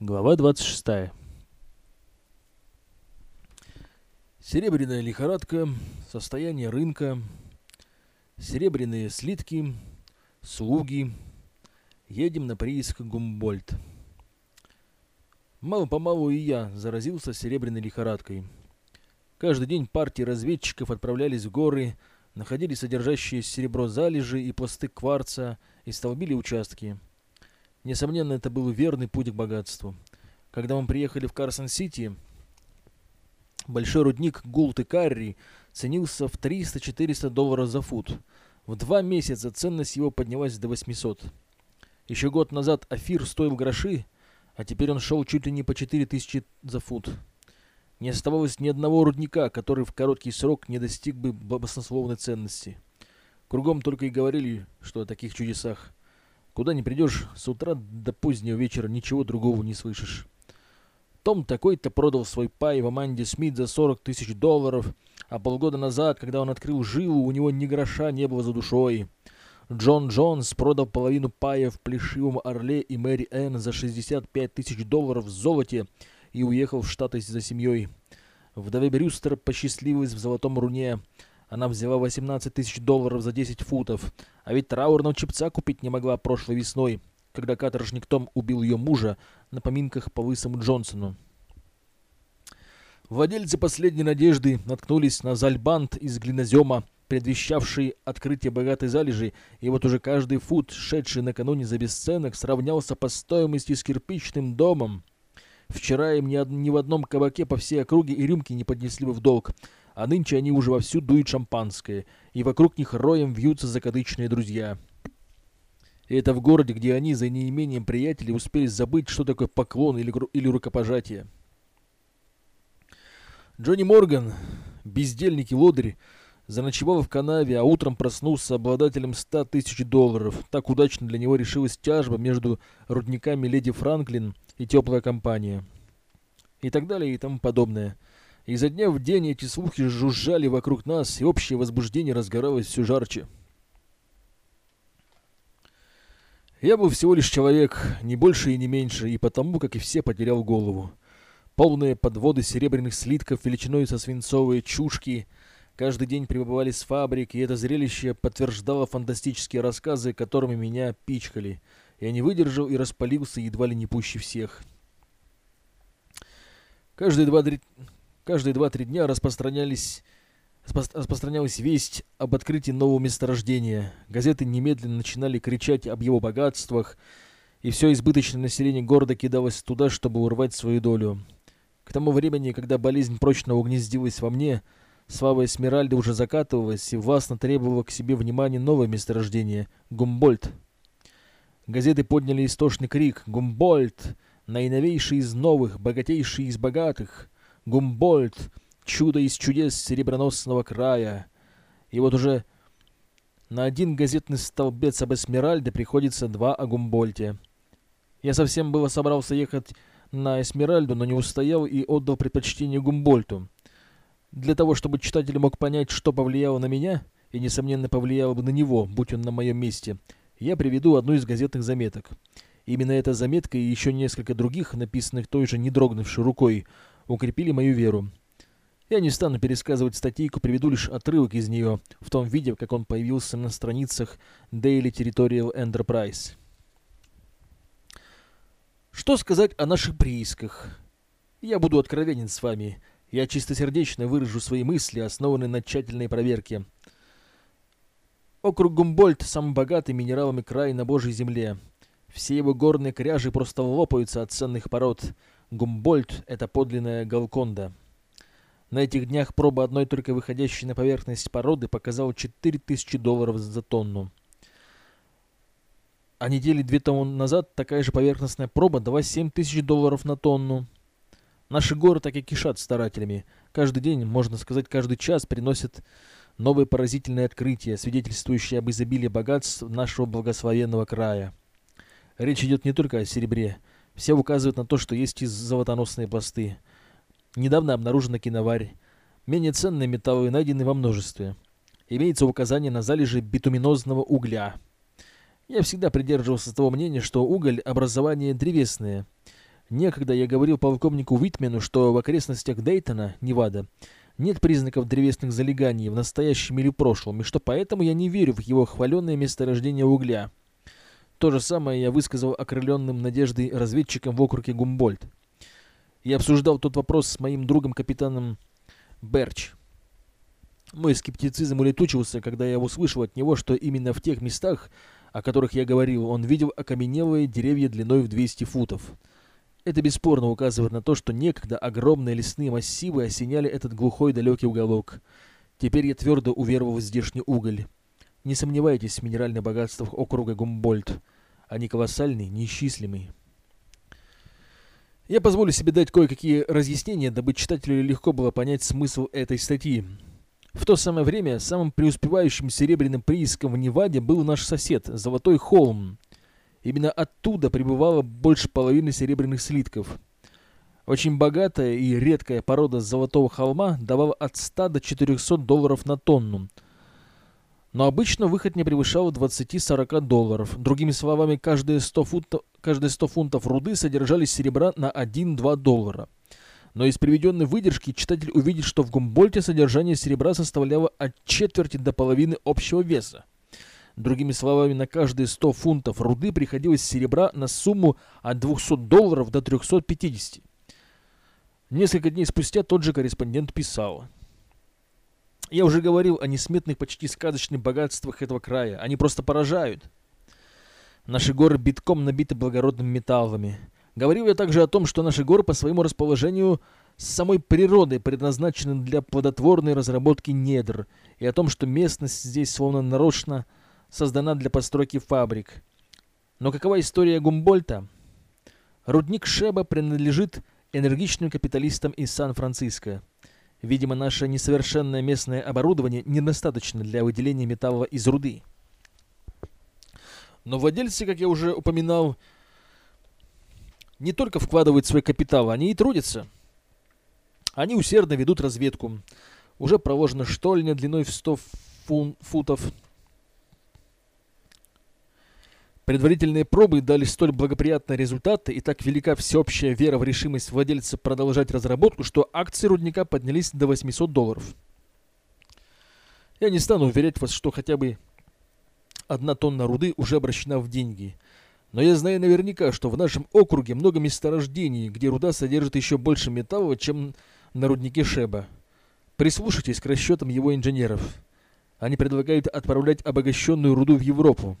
Глава 26. Серебряная лихорадка, состояние рынка, серебряные слитки, слуги. Едем на прииск Гумбольд. Мало-помалу и я заразился серебряной лихорадкой. Каждый день партии разведчиков отправлялись в горы, находили содержащие серебро залежи и пласты кварца и столбили участки. Несомненно, это был верный путь к богатству. Когда мы приехали в Карсон-Сити, большой рудник Гулт и Карри ценился в 300-400 долларов за фут. В два месяца ценность его поднялась до 800. Еще год назад Афир стоил гроши, а теперь он шел чуть ли не по 4000 за фут. Не оставалось ни одного рудника, который в короткий срок не достиг бы баснословной ценности. Кругом только и говорили, что о таких чудесах. Куда не придешь, с утра до позднего вечера ничего другого не слышишь. Том такой-то продал свой пай в Аманде Смит за 40 тысяч долларов, а полгода назад, когда он открыл жилу, у него ни гроша не было за душой. Джон Джонс продал половину пая в Плешивом Орле и Мэри Энн за 65 тысяч долларов в золоте и уехал в Штаты за семьей. Вдове Брюстер посчастливилась в Золотом Руне. Она взяла 18 тысяч долларов за 10 футов, а ведь траурного чепца купить не могла прошлой весной, когда каторжник Том убил ее мужа на поминках по лысому Джонсону. Владельцы последней надежды наткнулись на зальбант из глинозема, предвещавший открытие богатой залежи, и вот уже каждый фут, шедший накануне за бесценок, сравнялся по стоимости с кирпичным домом. Вчера им ни, ни в одном кабаке по всей округе и рюмки не поднесли бы в долг, а нынче они уже вовсю дуют шампанское, и вокруг них роем вьются закадычные друзья. И это в городе, где они за неимением приятелей успели забыть, что такое поклон или, или рукопожатие. Джонни Морган, бездельник и лодырь, заночевал в канаве, а утром проснулся обладателем 100 тысяч долларов. Так удачно для него решилась тяжба между рудниками Леди Франклин и теплая компания. И так далее и тому подобное. Изо дня в день эти слухи жужжали вокруг нас, и общее возбуждение разгоралось все жарче. Я был всего лишь человек, не больше и не меньше, и потому, как и все, потерял голову. Полные подводы серебряных слитков величиной со свинцовые чушки каждый день прибывали с фабрик, и это зрелище подтверждало фантастические рассказы, которыми меня пичкали. Я не выдержал и распалился едва ли не пуще всех. Каждые два-три Каждые два-три дня распространялись распространялась весть об открытии нового месторождения. Газеты немедленно начинали кричать об его богатствах, и все избыточное население города кидалось туда, чтобы урвать свою долю. К тому времени, когда болезнь прочно угнездилась во мне, слава Эсмеральды уже закатывалась и властно требовала к себе внимания новое месторождение — Гумбольд. Газеты подняли истошный крик «Гумбольд! Наиновейший из новых, богатейший из богатых!» Гумбольд, чудо из чудес сереброносного края. И вот уже на один газетный столбец об Эсмеральде приходится два о Гумбольте. Я совсем было собрался ехать на Эсмеральду, но не устоял и отдал предпочтение Гумбольту. Для того, чтобы читатель мог понять, что повлияло на меня, и, несомненно, повлияло бы на него, будь он на моем месте, я приведу одну из газетных заметок. Именно эта заметка и еще несколько других, написанных той же не дрогнувшей рукой, укрепили мою веру. Я не стану пересказывать статейку, приведу лишь отрывок из нее, в том виде, как он появился на страницах Daily Territorial Enterprise. Что сказать о наших приисках? Я буду откровенен с вами. Я чистосердечно выражу свои мысли, основанные на тщательной проверке. Округ Гумбольд – самый богатый минералами край на Божьей земле. Все его горные кряжи просто лопаются от ценных пород – Гумбольд – это подлинная Галконда. На этих днях проба одной только выходящей на поверхность породы показала 4000 долларов за тонну. А недели две тому назад такая же поверхностная проба дала 7000 долларов на тонну. Наши горы так и кишат старателями. Каждый день, можно сказать, каждый час приносят новые поразительные открытия, свидетельствующие об изобилии богатств нашего благословенного края. Речь идет не только о серебре, все указывают на то, что есть и золотоносные пласты. Недавно обнаружена киноварь. Менее ценные металлы найдены во множестве. Имеется указание на залежи битуминозного угля. Я всегда придерживался того мнения, что уголь – образование древесное. Некогда я говорил полковнику Уитмену, что в окрестностях Дейтона, Невада, нет признаков древесных залеганий в настоящем или прошлом, и что поэтому я не верю в его хваленное месторождение угля. То же самое я высказал окрыленным надеждой разведчикам в округе Гумбольд. Я обсуждал тот вопрос с моим другом-капитаном Берч. Мой скептицизм улетучился, когда я услышал от него, что именно в тех местах, о которых я говорил, он видел окаменелые деревья длиной в 200 футов. Это бесспорно указывает на то, что некогда огромные лесные массивы осеняли этот глухой далекий уголок. Теперь я твердо уверовал в здешний уголь. Не сомневайтесь в минеральных богатствах округа Гумбольд. Они колоссальны, неисчислимы. Я позволю себе дать кое-какие разъяснения, дабы читателю легко было понять смысл этой статьи. В то самое время самым преуспевающим серебряным прииском в Неваде был наш сосед, Золотой Холм. Именно оттуда прибывало больше половины серебряных слитков. Очень богатая и редкая порода золотого холма давала от 100 до 400 долларов на тонну. Но обычно выход не превышал 20-40 долларов. Другими словами, каждые 100, фунтов, каждые 100 фунтов руды содержали серебра на 1-2 доллара. Но из приведенной выдержки читатель увидит, что в Гумбольте содержание серебра составляло от четверти до половины общего веса. Другими словами, на каждые 100 фунтов руды приходилось серебра на сумму от 200 долларов до 350. Несколько дней спустя тот же корреспондент писал. Я уже говорил о несметных, почти сказочных богатствах этого края. Они просто поражают. Наши горы битком набиты благородными металлами. Говорил я также о том, что наши горы по своему расположению с самой природой предназначены для плодотворной разработки недр, и о том, что местность здесь словно нарочно – создана для постройки фабрик. Но какова история Гумбольта? Рудник Шеба принадлежит энергичным капиталистам из Сан-Франциско. Видимо, наше несовершенное местное оборудование недостаточно для выделения металла из руды. Но владельцы, как я уже упоминал, не только вкладывают свой капитал, они и трудятся. Они усердно ведут разведку. Уже проложена штольня длиной в 100 фун футов, Предварительные пробы дали столь благоприятные результаты и так велика всеобщая вера в решимость владельца продолжать разработку, что акции рудника поднялись до 800 долларов. Я не стану уверять вас, что хотя бы одна тонна руды уже обращена в деньги. Но я знаю наверняка, что в нашем округе много месторождений, где руда содержит еще больше металла, чем на руднике Шеба. Прислушайтесь к расчетам его инженеров. Они предлагают отправлять обогащенную руду в Европу.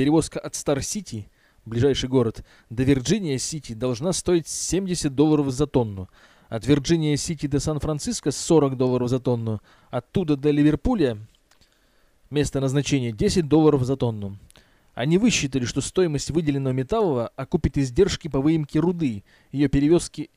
Перевозка от Стар-Сити, ближайший город, до Вирджиния-Сити должна стоить 70 долларов за тонну. От Вирджиния-Сити до Сан-Франциско 40 долларов за тонну. Оттуда до Ливерпуля, место назначения, 10 долларов за тонну. Они высчитали, что стоимость выделенного металла окупит издержки по выемке руды, ее перевозки,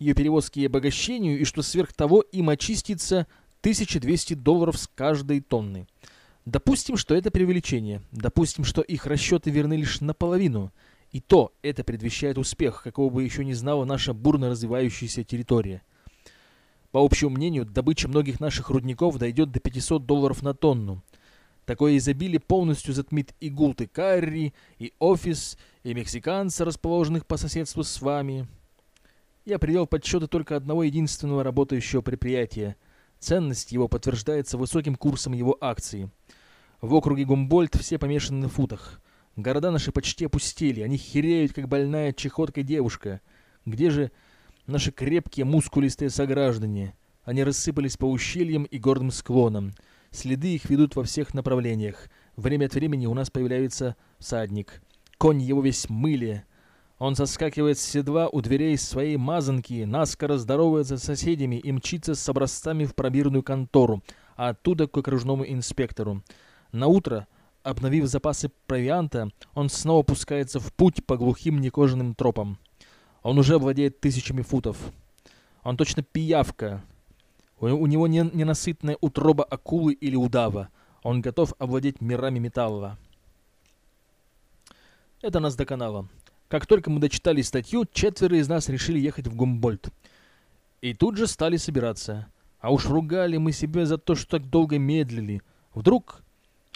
ее перевозки и обогащению, и что сверх того им очистится 1200 долларов с каждой тонны. Допустим, что это преувеличение. Допустим, что их расчеты верны лишь наполовину. И то это предвещает успех, какого бы еще не знала наша бурно развивающаяся территория. По общему мнению, добыча многих наших рудников дойдет до 500 долларов на тонну. Такое изобилие полностью затмит и гулты карри, и офис, и мексиканца, расположенных по соседству с вами. Я привел подсчеты только одного единственного работающего предприятия. Ценность его подтверждается высоким курсом его акций. В округе Гумбольд все помешаны на футах. Города наши почти опустели, они хереют, как больная чехоткой девушка. Где же наши крепкие, мускулистые сограждане? Они рассыпались по ущельям и горным склонам. Следы их ведут во всех направлениях. Время от времени у нас появляется всадник. Конь его весь мыле. Он соскакивает с седла у дверей своей мазанки, наскоро здоровается с соседями и мчится с образцами в пробирную контору, а оттуда к окружному инспектору. На утро, обновив запасы провианта, он снова пускается в путь по глухим некожаным тропам. Он уже владеет тысячами футов. Он точно пиявка. У, него не ненасытная утроба акулы или удава. Он готов овладеть мирами металла. Это нас доконало. Как только мы дочитали статью, четверо из нас решили ехать в Гумбольд. И тут же стали собираться. А уж ругали мы себя за то, что так долго медлили. Вдруг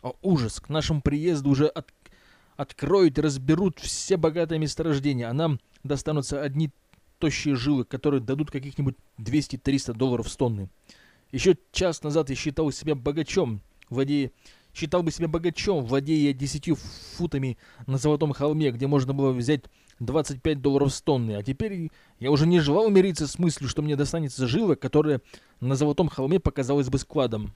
о, ужас! К нашему приезду уже от... откроют и разберут все богатые месторождения, а нам достанутся одни тощие жилы, которые дадут каких-нибудь 200-300 долларов с тонны. Еще час назад я считал себя богачом, владея считал бы себя богачом, владея десятью футами на Золотом холме, где можно было взять 25 долларов с тонны. А теперь я уже не желал мириться с мыслью, что мне достанется жила, которая на Золотом холме показалась бы складом.